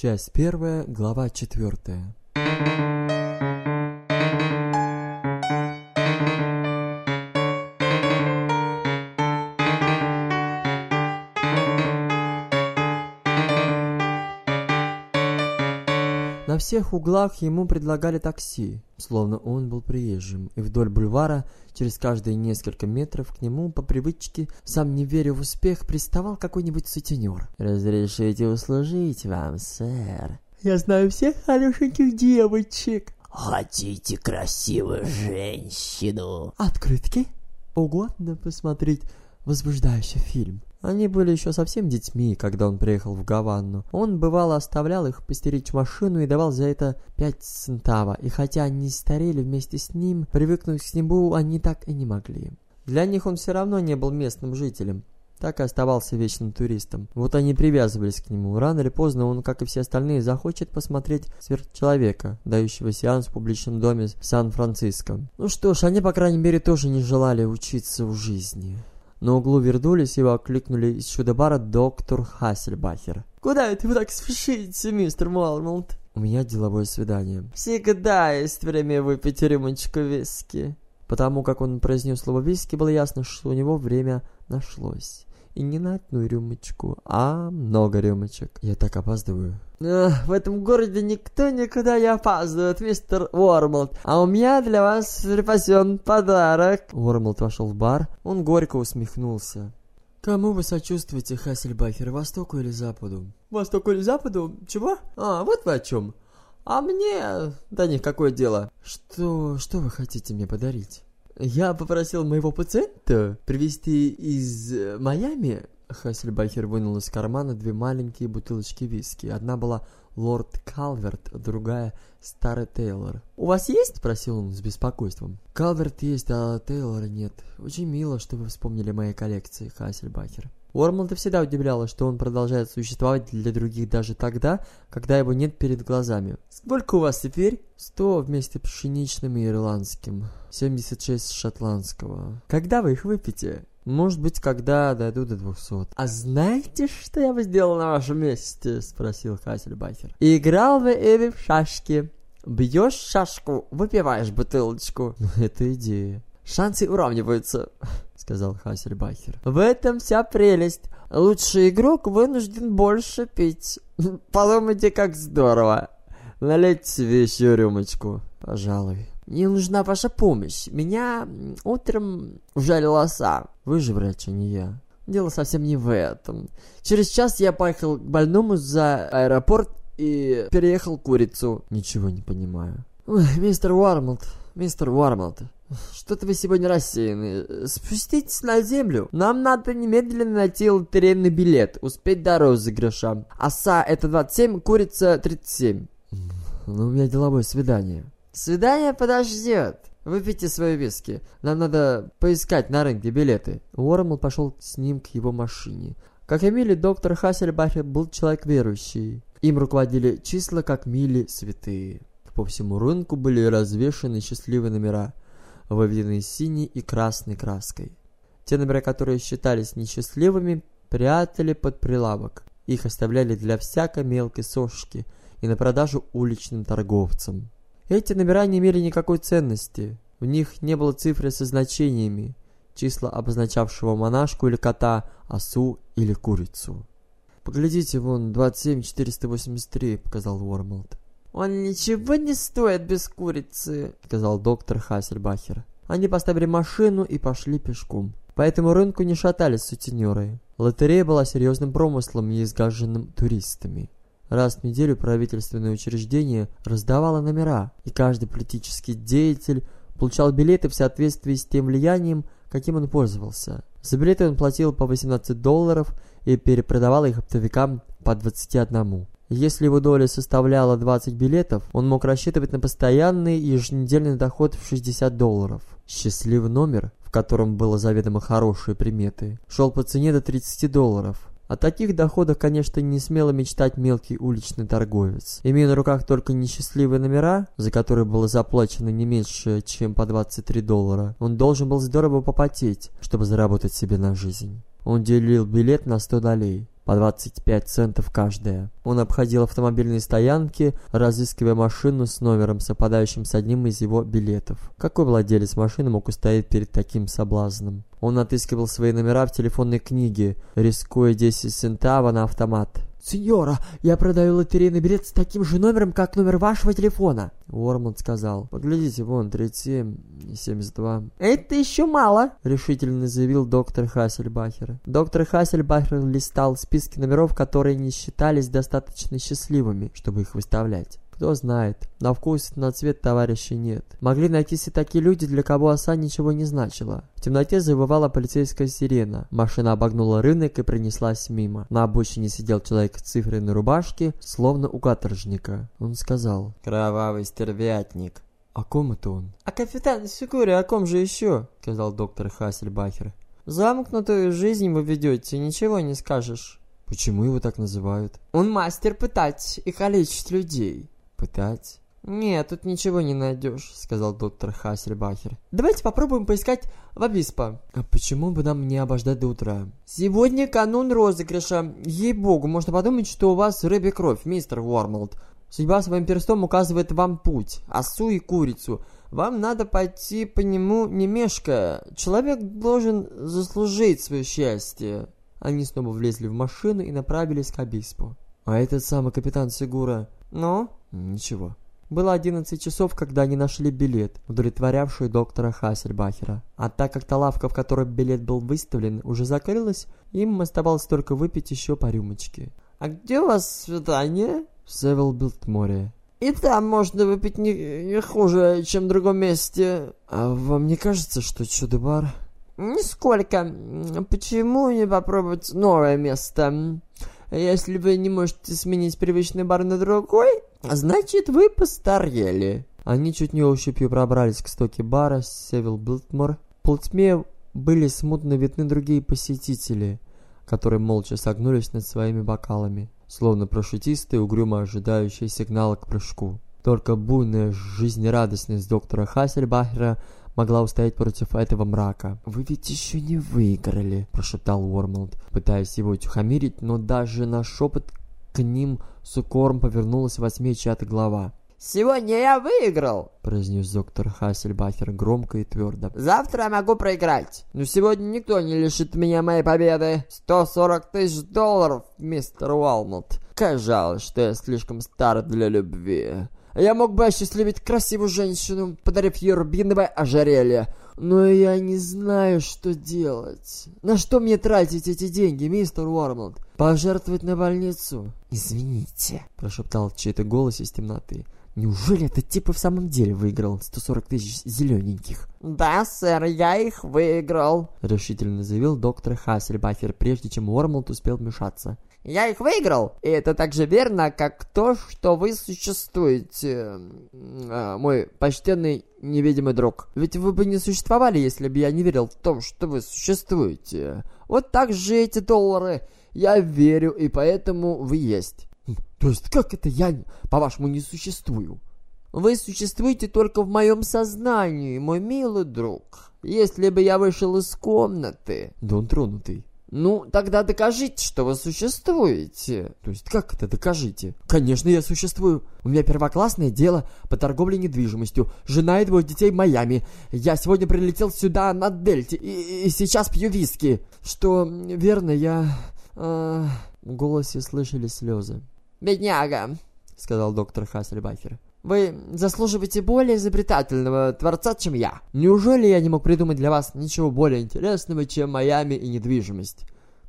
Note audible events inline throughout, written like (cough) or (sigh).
Часть первая, глава четвертая. Всех углах ему предлагали такси, словно он был приезжим, и вдоль бульвара, через каждые несколько метров к нему по привычке, сам не веря в успех, приставал какой-нибудь сутенер. «Разрешите услужить вам, сэр?» «Я знаю всех хорошеньких девочек». Хотите красивую женщину? «Открытки?» «Угодно посмотреть возбуждающий фильм». Они были еще совсем детьми, когда он приехал в Гаванну. Он, бывало, оставлял их постеречь машину и давал за это пять центава. И хотя они старели вместе с ним, привыкнуть к нему они так и не могли. Для них он все равно не был местным жителем. Так и оставался вечным туристом. Вот они привязывались к нему. Рано или поздно он, как и все остальные, захочет посмотреть сверхчеловека, дающего сеанс в публичном доме в Сан-Франциско. Ну что ж, они, по крайней мере, тоже не желали учиться в жизни. На углу вернулись, его окликнули из чудо-бара доктор Хассельбахер. «Куда это вы так спешите, мистер Малмолт?» «У меня деловое свидание». «Всегда есть время выпить рюмочку виски». Потому как он произнес слово «виски», было ясно, что у него время нашлось. И не на одну рюмочку, а много рюмочек. Я так опаздываю. В этом городе никто никуда не опаздывает, мистер Уормолд. А у меня для вас припасен подарок. Уормолд вошел в бар. Он горько усмехнулся. Кому вы сочувствуете, Хассельбахер, Востоку или Западу? Востоку или Западу? Чего? А, вот вы о чем. А мне... Да ни какое дело. Что... что вы хотите мне подарить? Я попросил моего пациента привезти из э, Майами. Хассельбахер вынул из кармана две маленькие бутылочки виски. Одна была Лорд Калверт, другая Старый Тейлор. «У вас есть?» – спросил он с беспокойством. «Калверт есть, а Тейлора нет. Очень мило, что вы вспомнили мои коллекции, Хассельбахер». Уормолда всегда удивляло, что он продолжает существовать для других даже тогда, когда его нет перед глазами. «Сколько у вас теперь?» «Сто вместе пшеничным и ирландским. Семьдесят шесть шотландского. Когда вы их выпьете?» «Может быть, когда дойду до двухсот». «А знаете, что я бы сделал на вашем месте?» – спросил Хассельбахер. «Играл бы ими в шашки. Бьешь шашку, выпиваешь бутылочку». (laughs) «Это идея». «Шансы уравниваются», (laughs) — сказал Хассельбахер. «В этом вся прелесть. Лучший игрок вынужден больше пить. (laughs) Подумайте, как здорово. Налейте себе еще рюмочку, пожалуй». «Мне нужна ваша помощь. Меня утром ужалил оса. Вы же врач, а не я». Дело совсем не в этом. Через час я поехал к больному за аэропорт и переехал курицу. Ничего не понимаю. Ой, мистер Уармолд, мистер Уармолд, что-то вы сегодня рассеяны. Спуститесь на землю. Нам надо немедленно найти лотерейный билет, успеть до розыгрыша. Оса это 27, курица 37. Ну, у меня деловое свидание. Свидание подождет. Выпейте свои виски. Нам надо поискать на рынке билеты. Уормл пошел с ним к его машине. Как и Милли, доктор Хассельбахер был человек верующий. Им руководили числа, как Милли, святые. По всему рынку были развешаны счастливые номера, выведенные синей и красной краской. Те номера, которые считались несчастливыми, прятали под прилавок. Их оставляли для всякой мелкой сошки и на продажу уличным торговцам. Эти номера не имели никакой ценности. В них не было цифры со значениями, числа обозначавшего монашку или кота, осу или курицу. «Поглядите, вон, 27483», — показал Уормолд. «Он ничего не стоит без курицы», — сказал доктор Хассельбахер. Они поставили машину и пошли пешком. По этому рынку не шатались сутенеры. Лотерея была серьезным промыслом, не изгаженным туристами. Раз в неделю правительственное учреждение раздавало номера, и каждый политический деятель получал билеты в соответствии с тем влиянием, каким он пользовался. За билеты он платил по 18 долларов и перепродавал их оптовикам по 21. Если его доля составляла 20 билетов, он мог рассчитывать на постоянный еженедельный доход в 60 долларов. Счастливый номер, в котором было заведомо хорошие приметы, шел по цене до 30 долларов. О таких доходах, конечно, не смело мечтать мелкий уличный торговец. Имея на руках только несчастливые номера, за которые было заплачено не меньше, чем по 23 доллара, он должен был здорово попотеть, чтобы заработать себе на жизнь. Он делил билет на 100 долей. По 25 центов каждая. Он обходил автомобильные стоянки, разыскивая машину с номером, совпадающим с одним из его билетов. Какой владелец машины мог устоять перед таким соблазном? Он отыскивал свои номера в телефонной книге, рискуя 10 центава на автомат. «Сеньора, я продаю лотерейный билет с таким же номером, как номер вашего телефона!» Уормланд сказал. «Поглядите, вон, 37 и 72». «Это еще мало!» — решительно заявил доктор Хассельбахер. Доктор Хассельбахер листал списки номеров, которые не считались достаточно счастливыми, чтобы их выставлять. Кто знает, на вкус на цвет товарища нет. Могли найтись и такие люди, для кого оса ничего не значила. В темноте завывала полицейская сирена. Машина обогнула рынок и принеслась мимо. На обочине сидел человек в цифренной рубашке, словно у каторжника. Он сказал «Кровавый стервятник». «О ком это он?» «А капитан Сикури, о ком же еще?» — сказал доктор Хассельбахер. «Замкнутую жизнь вы ведете, ничего не скажешь». «Почему его так называют?» «Он мастер пытать и калечить людей». «Пытать?» «Нет, тут ничего не найдешь», — сказал доктор Хассельбахер. «Давайте попробуем поискать в Абиспо». «А почему бы нам не обождать до утра?» «Сегодня канун розыгрыша. Ей-богу, можно подумать, что у вас рыбья кровь, мистер Уормолд. Судьба своим перстом указывает вам путь, осу и курицу. Вам надо пойти по нему не мешкая. Человек должен заслужить свое счастье». Они снова влезли в машину и направились к Абиспо. «А этот самый капитан Сигура...» «Ну?» Ничего. Было 11 часов, когда они нашли билет, удовлетворявший доктора Хассельбахера. А так как та лавка, в которой билет был выставлен, уже закрылась, им оставалось только выпить еще по рюмочке. «А где у вас свидание?» «В Севилбилтморе». «И там можно выпить не, не хуже, чем в другом месте». «А вам не кажется, что чудо-бар?» «Нисколько. Почему не попробовать новое место?» Если вы не можете сменить привычный бар на другой, значит вы постарели. Они чуть не ощупью пробрались к стоке бара Севил Билтмор. В полутьме были смутно видны другие посетители, которые молча согнулись над своими бокалами, словно прошутисты, угрюмо ожидающие сигнала к прыжку. Только буйная жизнерадостность доктора Хассельбахера могла устоять против этого мрака. «Вы ведь еще не выиграли», – прошептал Уормлд, пытаясь его утихомирить, но даже на шепот к ним с укором повернулась восьмичатая глава. «Сегодня я выиграл!» – произнес доктор Хассельбахер громко и твердо. «Завтра я могу проиграть, но сегодня никто не лишит меня моей победы. 140 тысяч долларов, мистер Уолмот. Как жаль, что я слишком стар для любви. Я мог бы осчастливить красивую женщину, подарив ей рубиновое ожерелье. Но я не знаю, что делать. На что мне тратить эти деньги, мистер Уормланд? Пожертвовать на больницу? Извините, прошептал чей-то голос из темноты. Неужели этот тип и в самом деле выиграл 140 тысяч зелененьких? «Да, сэр, я их выиграл», — решительно заявил доктор Хассельбахер, прежде чем Уормлд успел вмешаться. Я их выиграл, и это так же верно, как то, что вы существуете, э, мой почтенный невидимый друг. Ведь вы бы не существовали, если бы я не верил в том, что вы существуете. Вот так же эти доллары. Я верю, и поэтому вы есть. То есть как это я, по-вашему, не существую? Вы существуете только в моем сознании, мой милый друг. Если бы я вышел из комнаты... Да он тронутый. Ну, тогда докажите, что вы существуете. То есть, как это докажите? Конечно, я существую. У меня первоклассное дело по торговле недвижимостью. Жена и двое детей в Майами. Я сегодня прилетел сюда на Дельте и, и сейчас пью виски. Что, верно, я... Э, в голосе слышали слезы. «Бедняга», — сказал доктор Хассельбахер. Вы заслуживаете более изобретательного творца, чем я. Неужели я не мог придумать для вас ничего более интересного, чем Майами и недвижимость?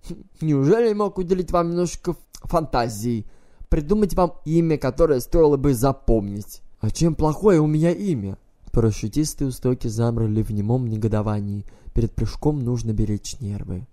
(laughs) Неужели я мог уделить вам немножко фантазии? Придумать вам имя, которое стоило бы запомнить? А чем плохое у меня имя? Парашютисты у стойки замерли в немом негодовании. Перед прыжком нужно беречь нервы.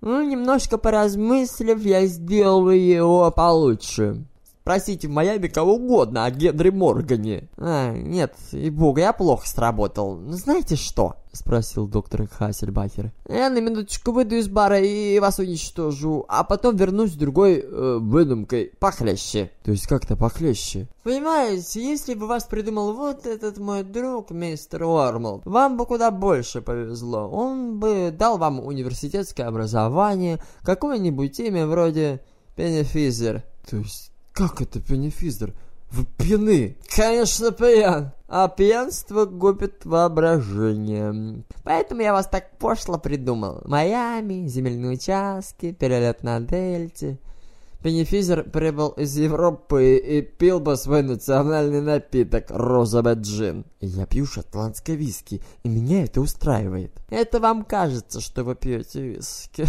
Ну, немножко поразмыслив, я сделал его получше. Просите в Майами кого угодно о Генри Моргане. А, нет, и бог, я плохо сработал. Знаете что? Спросил доктор Хассельбахер. Я на минуточку выйду из бара и вас уничтожу, а потом вернусь с другой э, выдумкой похлеще. То есть как-то похлеще? Понимаете, если бы вас придумал вот этот мой друг, мистер Уормл, вам бы куда больше повезло. Он бы дал вам университетское образование, какое-нибудь имя вроде Пенефизер. То есть как это пенефизер? Вы пьяны? Конечно, пьян. А пьянство губит воображение. Поэтому я вас так пошло придумал. Майами, земельные участки, перелет на Дельте. Бенефизер прибыл из Европы и пил бы свой национальный напиток – розовый джин. Я пью шотландское виски, и меня это устраивает. Это вам кажется, что вы пьете виски.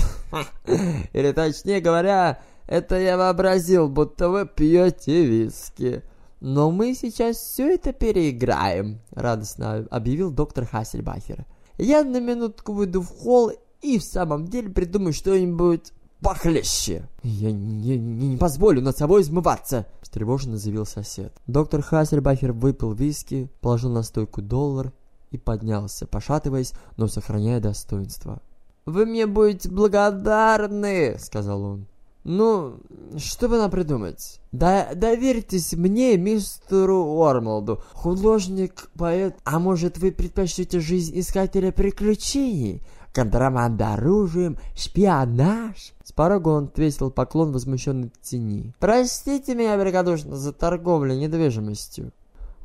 (laughs) Или точнее говоря, это я вообразил, будто вы пьете виски. Но мы сейчас все это переиграем, радостно объявил доктор Хассельбахер. Я на минутку выйду в холл и в самом деле придумаю что-нибудь похлеще. Я не, не, не позволю над собой измываться, встревоженно заявил сосед. Доктор Хассельбахер выпил виски, положил на стойку доллар и поднялся, пошатываясь, но сохраняя достоинство. «Вы мне будете благодарны», — сказал он. Ну, что бы нам придумать? Да, доверьтесь мне, мистеру Уормолду. Художник, поэт. А может, вы предпочтете жизнь искателя приключений? Контрабанда оружием, шпионаж? С порога он отвесил поклон возмущенной тени. Простите меня великодушно за торговлю недвижимостью.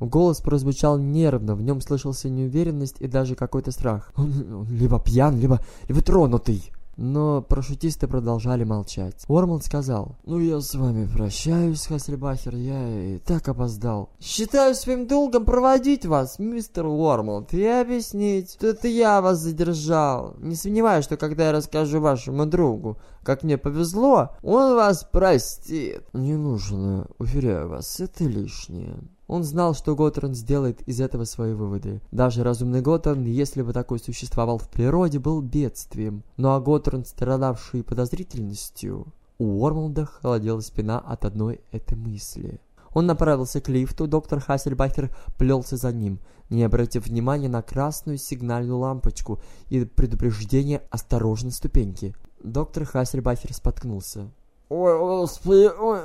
Голос прозвучал нервно, в нем слышался неуверенность и даже какой-то страх. Он, он либо пьян, либо, либо тронутый. Но парашютисты продолжали молчать. Уормлд сказал, «Ну, я с вами прощаюсь, Хассельбахер, я и так опоздал». «Считаю своим долгом проводить вас, мистер Уормлд, и объяснить, что это я вас задержал. Не сомневаюсь, что когда я расскажу вашему другу, как мне повезло, он вас простит». «Не нужно, уверяю вас, это лишнее». Он знал, что Готорн сделает из этого свои выводы. Даже разумный Готорн, если бы такой существовал в природе, был бедствием. Ну а Готорн, страдавший подозрительностью, у Уормолда холодела спина от одной этой мысли. Он направился к лифту, доктор Хассельбахер плелся за ним, не обратив внимания на красную сигнальную лампочку и предупреждение «Осторожно, ступеньки». Доктор Хассельбахер споткнулся. «Ой, господи, ой,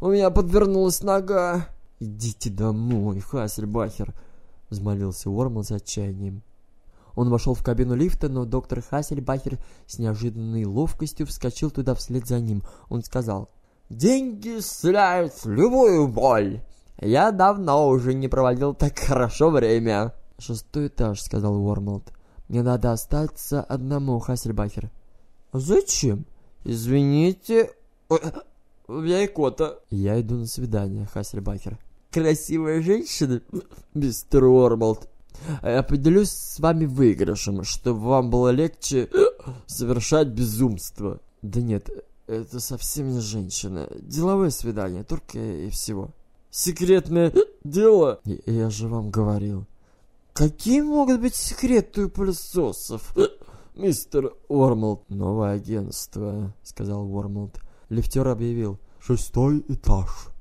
у меня подвернулась нога!» «Идите домой, Хассельбахер!» — взмолился Уормл с отчаянием. Он вошел в кабину лифта, но доктор Хассельбахер с неожиданной ловкостью вскочил туда вслед за ним. Он сказал, «Деньги исцеляют любую боль! Я давно уже не проводил так хорошо время!» «Шестой этаж», — сказал Уормлд. «Мне надо остаться одному, Хассельбахер». «Зачем?» «Извините...» У меня икота. Я иду на свидание, Хассельбахер красивая женщина, мистер Уормолд. Я поделюсь с вами выигрышем, чтобы вам было легче совершать безумство. Да нет, это совсем не женщина. Деловое свидание, только и всего. Секретное дело? Я же вам говорил. Какие могут быть секреты у пылесосов? Мистер Уормолд. Новое агентство, сказал Уормолд. Лифтер объявил. Шестой этаж.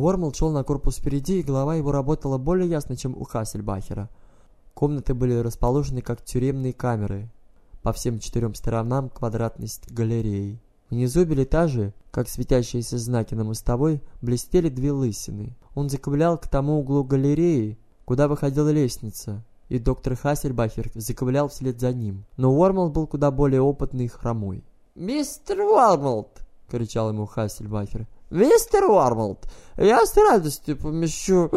Уормл шел на корпус впереди, и голова его работала более ясно, чем у Хассельбахера. Комнаты были расположены как тюремные камеры. По всем четырем сторонам квадратность галереи. Внизу билетажи, как светящиеся знаки на мостовой, блестели две лысины. Он заковылял к тому углу галереи, куда выходила лестница, и доктор Хассельбахер заковылял вслед за ним. Но Уормл был куда более опытный и хромой. «Мистер Уормлд!» — кричал ему Хассельбахер. «Мистер Уормолд, я с радостью помещу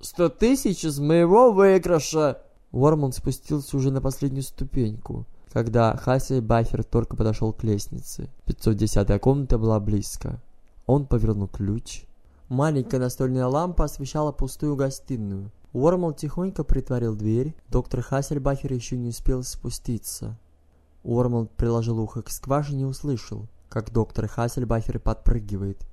сто тысяч из моего выигрыша!» Уормолд спустился уже на последнюю ступеньку, когда Хасси Бахер только подошел к лестнице. 510-я комната была близко. Он повернул ключ. Маленькая настольная лампа освещала пустую гостиную. Уормол тихонько притворил дверь. Доктор Хассельбахер еще не успел спуститься. Уормол приложил ухо к скважине и услышал, как доктор Хассельбахер подпрыгивает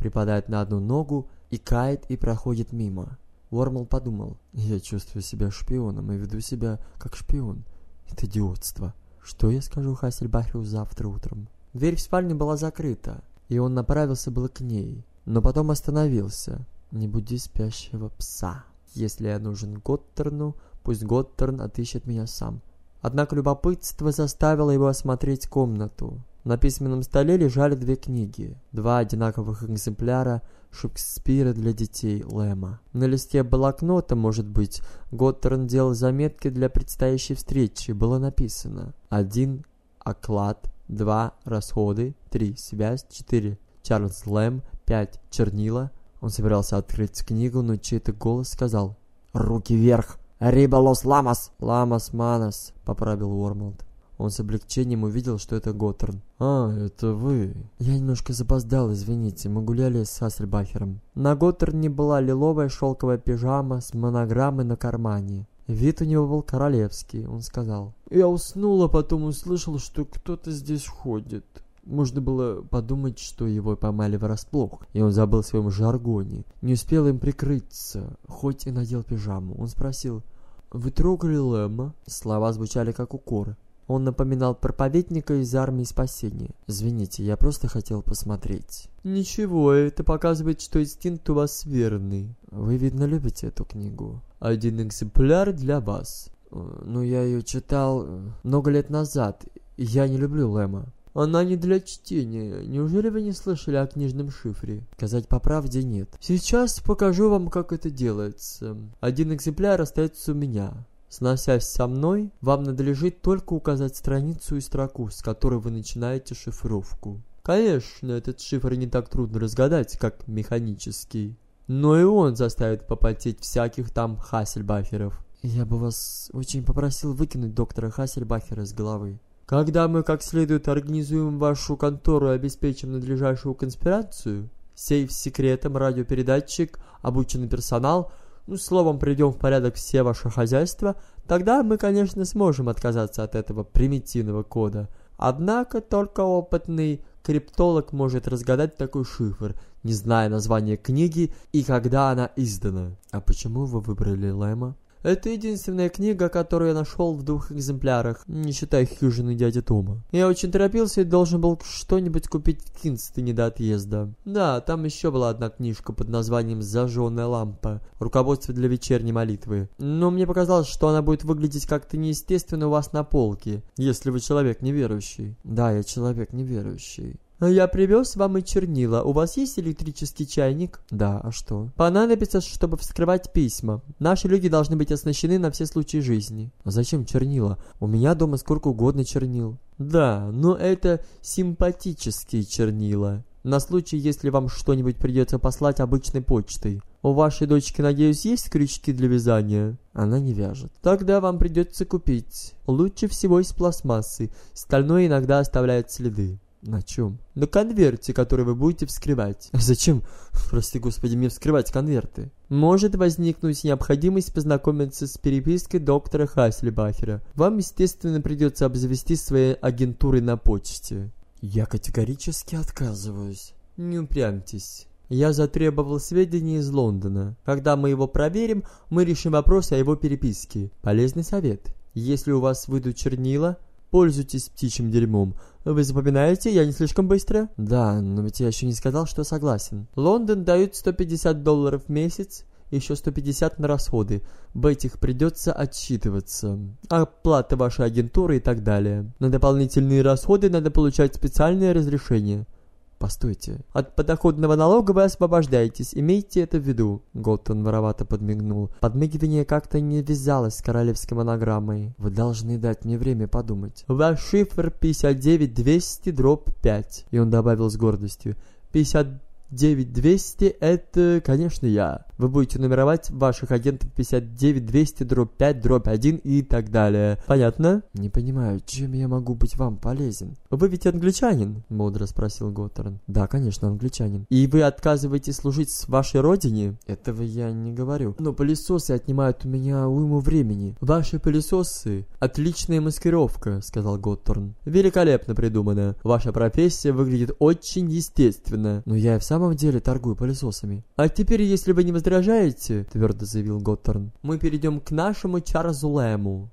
припадает на одну ногу, и кает и проходит мимо. Уормл подумал, я чувствую себя шпионом и веду себя как шпион. Это идиотство. Что я скажу Хассельбахеру завтра утром? Дверь в спальню была закрыта, и он направился было к ней. но потом остановился. «Не буди спящего пса. Если я нужен Готтерну, пусть Готтерн отыщет меня сам». Однако любопытство заставило его осмотреть комнату. На письменном столе лежали две книги, два одинаковых экземпляра Шекспира для детей Лэма. На листе блокнота, может быть, Готтерн делал заметки для предстоящей встречи. Было написано один оклад, два расходы, три связь, четыре Чарльз Лэм, пять чернила. Он собирался открыть книгу, но чей-то голос сказал «Руки вверх!» «Риба лос ламас!» «Ламас манас», — поправил Уормолд. Он с облегчением увидел, что это Готтерн. «А, это вы?» Я немножко запоздал, извините, мы гуляли с Хассельбахером. На Готтерне была лиловая шелковая пижама с монограммой на кармане. Вид у него был королевский, он сказал. Я уснул, а потом услышал, что кто-то здесь ходит. Можно было подумать, что его поймали врасплох, и он забыл в своем жаргоне. Не успел им прикрыться, хоть и надел пижаму. Он спросил, «Вы трогали Лэма?» Слова звучали как укор. Он напоминал проповедника из армии спасения. Извините, я просто хотел посмотреть. Ничего, это показывает, что инстинкт у вас верный. Вы, видно, любите эту книгу. Один экземпляр для вас. Ну, я ее читал э, много лет назад. Я не люблю Лэма. Она не для чтения. Неужели вы не слышали о книжном шифре? Сказать по правде нет. Сейчас покажу вам, как это делается. Один экземпляр остается у меня. Сносясь со мной, вам надлежит только указать страницу и строку, с которой вы начинаете шифровку. Конечно, этот шифр не так трудно разгадать, как механический. Но и он заставит попотеть всяких там Хассельбахеров. Я бы вас очень попросил выкинуть доктора Хассельбахера с головы. Когда мы как следует организуем вашу контору и обеспечим надлежащую конспирацию, сейф с секретом, радиопередатчик, обученный персонал – ну, словом, приведем в порядок все ваши хозяйства, тогда мы, конечно, сможем отказаться от этого примитивного кода. Однако только опытный криптолог может разгадать такой шифр, не зная названия книги и когда она издана. А почему вы выбрали Лэма? Это единственная книга, которую я нашел в двух экземплярах, не считая хижины дяди Тома. Я очень торопился и должен был что-нибудь купить в Кинстоне до отъезда. Да, там еще была одна книжка под названием «Зажженная лампа. Руководство для вечерней молитвы». Но мне показалось, что она будет выглядеть как-то неестественно у вас на полке, если вы человек неверующий. Да, я человек неверующий. «Я привез вам и чернила. У вас есть электрический чайник?» «Да, а что?» «Понадобится, чтобы вскрывать письма. Наши люди должны быть оснащены на все случаи жизни». «А зачем чернила? У меня дома сколько угодно чернил». «Да, но это симпатические чернила. На случай, если вам что-нибудь придется послать обычной почтой. У вашей дочки, надеюсь, есть крючки для вязания? Она не вяжет. Тогда вам придется купить. Лучше всего из пластмассы. Стальной иногда оставляет следы. На чем? На конверте, который вы будете вскрывать. Зачем, прости господи, мне вскрывать конверты? Может возникнуть необходимость познакомиться с перепиской доктора Хаслибахера. Вам, естественно, придется обзавести своей агентурой на почте. Я категорически отказываюсь. Не упрямьтесь. Я затребовал сведения из Лондона. Когда мы его проверим, мы решим вопрос о его переписке. Полезный совет. Если у вас выйдут чернила, Пользуйтесь птичьим дерьмом. Вы запоминаете? Я не слишком быстро? Да, но ведь я еще не сказал, что согласен. Лондон дают 150 долларов в месяц, еще 150 на расходы. В этих придется отсчитываться. Оплата вашей агентуры и так далее. На дополнительные расходы надо получать специальное разрешение. Постойте. От подоходного налога вы освобождаетесь, имейте это в виду. Готтон воровато подмигнул. Подмигивание как-то не вязалось с королевской монограммой. Вы должны дать мне время подумать. Ваш шифр 59200 дробь 5. И он добавил с гордостью. 50 9200 это, конечно, я. Вы будете нумеровать ваших агентов 59200 дробь 5 дробь 1 и так далее. Понятно? Не понимаю, чем я могу быть вам полезен? Вы ведь англичанин? Мудро спросил Готтерн. Да, конечно, англичанин. И вы отказываетесь служить с вашей родине? Этого я не говорю. Но пылесосы отнимают у меня уйму времени. Ваши пылесосы – отличная маскировка, сказал Готтерн. Великолепно придумано. Ваша профессия выглядит очень естественно. Но я и в самом самом деле торгую пылесосами. А теперь, если вы не возражаете, твердо заявил Готтерн, мы перейдем к нашему Чарльзу Лэму.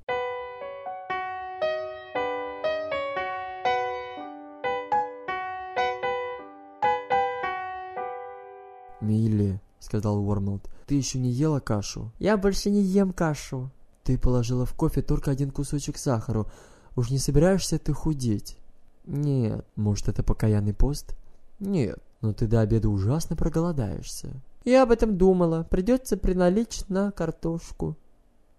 «Милли», — сказал Уормлд, — «ты еще не ела кашу?» «Я больше не ем кашу». «Ты положила в кофе только один кусочек сахара. Уж не собираешься ты худеть?» «Нет». «Может, это покаянный пост?» «Нет». «Но ты до обеда ужасно проголодаешься». «Я об этом думала. Придется приналечь на картошку».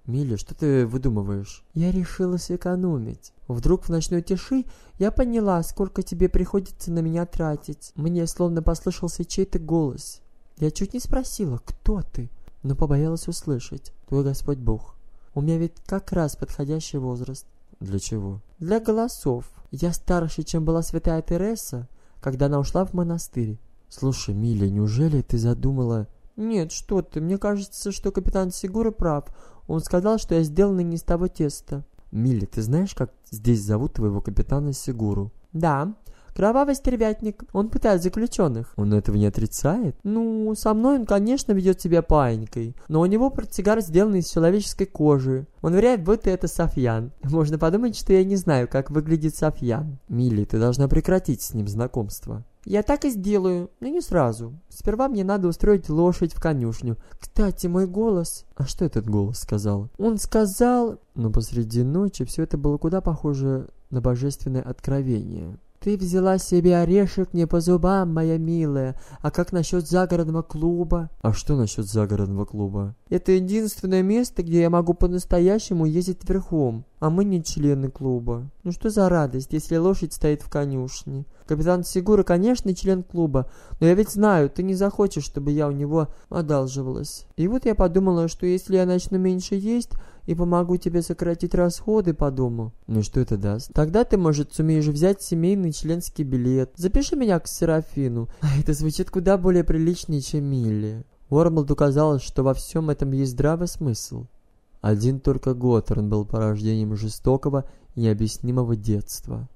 «Милли, что ты выдумываешь?» «Я решила сэкономить. Вдруг в ночной тиши я поняла, сколько тебе приходится на меня тратить. Мне словно послышался чей-то голос. Я чуть не спросила, кто ты, но побоялась услышать. Твой Господь Бог. У меня ведь как раз подходящий возраст. Для чего? Для голосов. Я старше, чем была святая Тереса, когда она ушла в монастырь. Слушай, Миля, неужели ты задумала... Нет, что ты, мне кажется, что капитан Сигура прав. Он сказал, что я сделана не из того теста. Милли, ты знаешь, как здесь зовут твоего капитана Сигуру? Да, Кровавый стервятник. Он пытает заключенных. Он этого не отрицает? Ну, со мной он, конечно, ведет себя паинькой. Но у него портсигар сделан из человеческой кожи. Он уверяет, будто это Софьян. (laughs) Можно подумать, что я не знаю, как выглядит Софьян. Милли, ты должна прекратить с ним знакомство. Я так и сделаю, но не сразу. Сперва мне надо устроить лошадь в конюшню. Кстати, мой голос... А что этот голос сказал? Он сказал... Но посреди ночи все это было куда похоже на божественное откровение. Ты взяла себе орешек не по зубам, моя милая. А как насчет загородного клуба? А что насчет загородного клуба? Это единственное место, где я могу по-настоящему ездить верхом. А мы не члены клуба. Ну что за радость, если лошадь стоит в конюшне? Капитан Сигура, конечно, член клуба, но я ведь знаю, ты не захочешь, чтобы я у него одалживалась. И вот я подумала, что если я начну меньше есть и помогу тебе сократить расходы по дому... Ну что это даст? Тогда ты, может, сумеешь взять семейный членский билет. Запиши меня к Серафину. (laughs) Это звучит куда более приличнее, чем Милли. Уормлду казалось, что во всем этом есть здравый смысл. Один только Готтерн был порождением жестокого и необъяснимого детства.